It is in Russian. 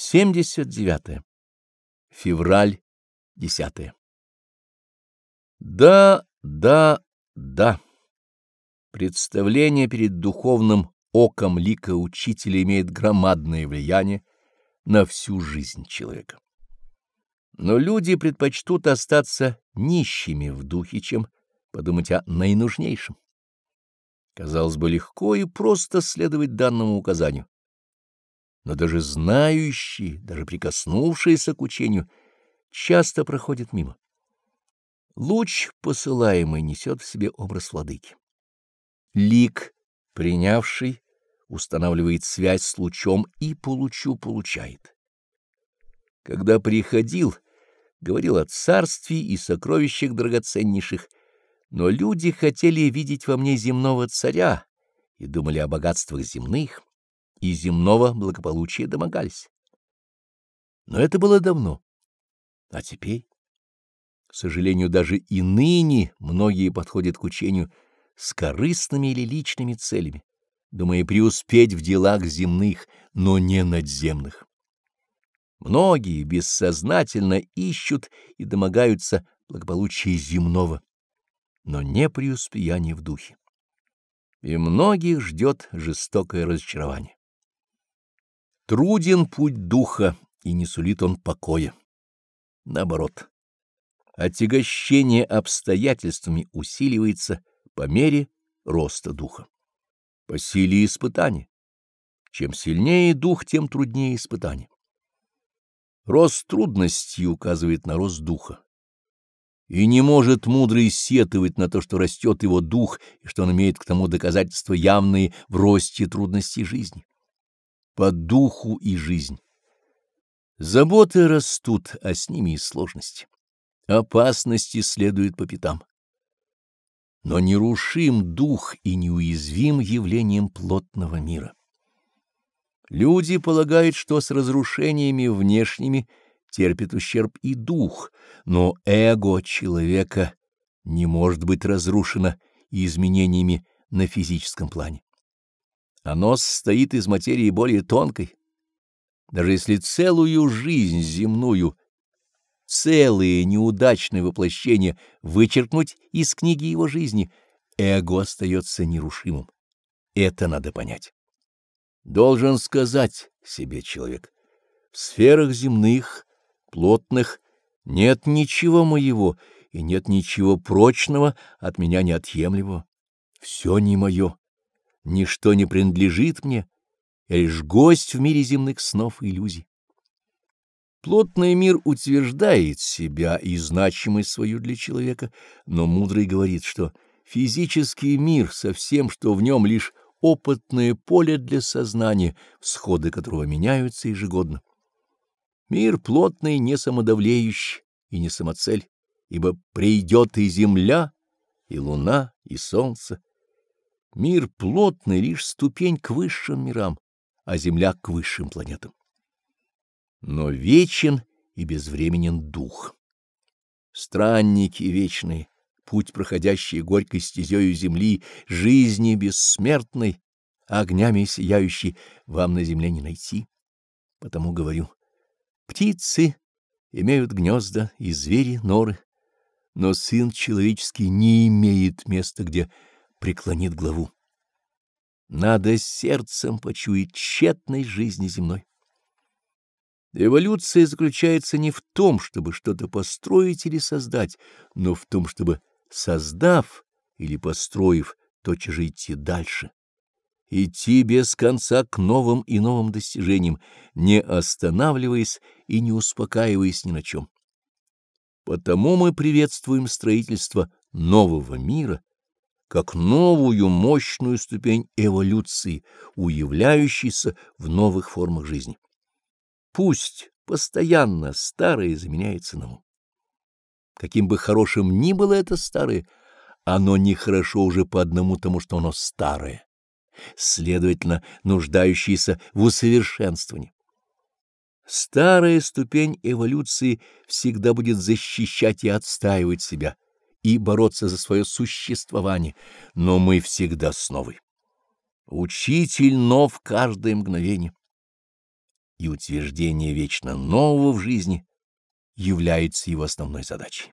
79. Февраль 10. Да, да, да. Представление перед духовным оком лика учителя имеет громадное влияние на всю жизнь человека. Но люди предпочтут остаться нищими в духе, чем подумать о наинужнейшем. Казалось бы, легко и просто следовать данному указанию но даже знающие, даже прикоснувшиеся к учению, часто проходят мимо. Луч, посылаемый, несет в себе образ владыки. Лик, принявший, устанавливает связь с лучом и по лучу получает. Когда приходил, говорил о царстве и сокровищах драгоценнейших, но люди хотели видеть во мне земного царя и думали о богатствах земных и земного благополучия домогались. Но это было давно. А теперь, к сожалению, даже и ныне многие подходят к учению с корыстными или личными целями, думая преуспеть в делах земных, но не надземных. Многие бессознательно ищут и домогаются благополучия земного, но не преуспеяния в духе. И многих ждет жестокое разочарование. Труден путь духа, и не сулит он покоя. Наоборот, отягощение обстоятельствами усиливается по мере роста духа. По силе испытания. Чем сильнее дух, тем труднее испытание. Рост трудностей указывает на рост духа. И не может мудрый сетовать на то, что растет его дух, и что он имеет к тому доказательства явные в росте трудностей жизни по духу и жизнь. Заботы растут, а с ними и сложности. Опасности следуют по пятам. Но нерушим дух и неуязвим явлением плотного мира. Люди полагают, что с разрушениями внешними терпит ущерб и дух, но эго человека не может быть разрушено изменениями на физическом плане. Оно состоит из материи более тонкой. Даже если целую жизнь земную, целые неудачные воплощения вычеркнуть из книги его жизни, эго остается нерушимым. Это надо понять. Должен сказать себе человек, в сферах земных, плотных, нет ничего моего, и нет ничего прочного от меня неотъемлемого. Все не мое Ничто не принадлежит мне, я лишь гость в мире земных снов и иллюзий. Плотный мир утверждает себя и значимость свою для человека, но мудрый говорит, что физический мир со всем, что в нем лишь опытное поле для сознания, всходы которого меняются ежегодно. Мир плотный не самодавлеющий и не самоцель, ибо придет и земля, и луна, и солнце, Мир плотный — лишь ступень к высшим мирам, а Земля — к высшим планетам. Но вечен и безвременен дух. Странники вечные, путь, проходящий горькой стезею земли, жизни бессмертной, огнями сияющей, вам на земле не найти. Потому говорю, птицы имеют гнезда и звери норы, но сын человеческий не имеет места, где преклонит главу. Надо сердцем почуять тщетность жизни земной. Эволюция заключается не в том, чтобы что-то построить или создать, но в том, чтобы, создав или построив, тотчас же идти дальше. Идти без конца к новым и новым достижениям, не останавливаясь и не успокаиваясь ни на чем. Потому мы приветствуем строительство нового мира, как новую мощную ступень эволюции, уявляющейся в новых формах жизни. Пусть постоянно старое заменяется новым. Каким бы хорошим ни было это старое, оно нехорошо уже по одному тому, что оно старое, следовательно, нуждающееся в усовершенствовании. Старая ступень эволюции всегда будет защищать и отстаивать себя — и бороться за свое существование, но мы всегда с новой. Учитель нов каждое мгновение. и утверждение вечно нового в жизни является его основной задачей.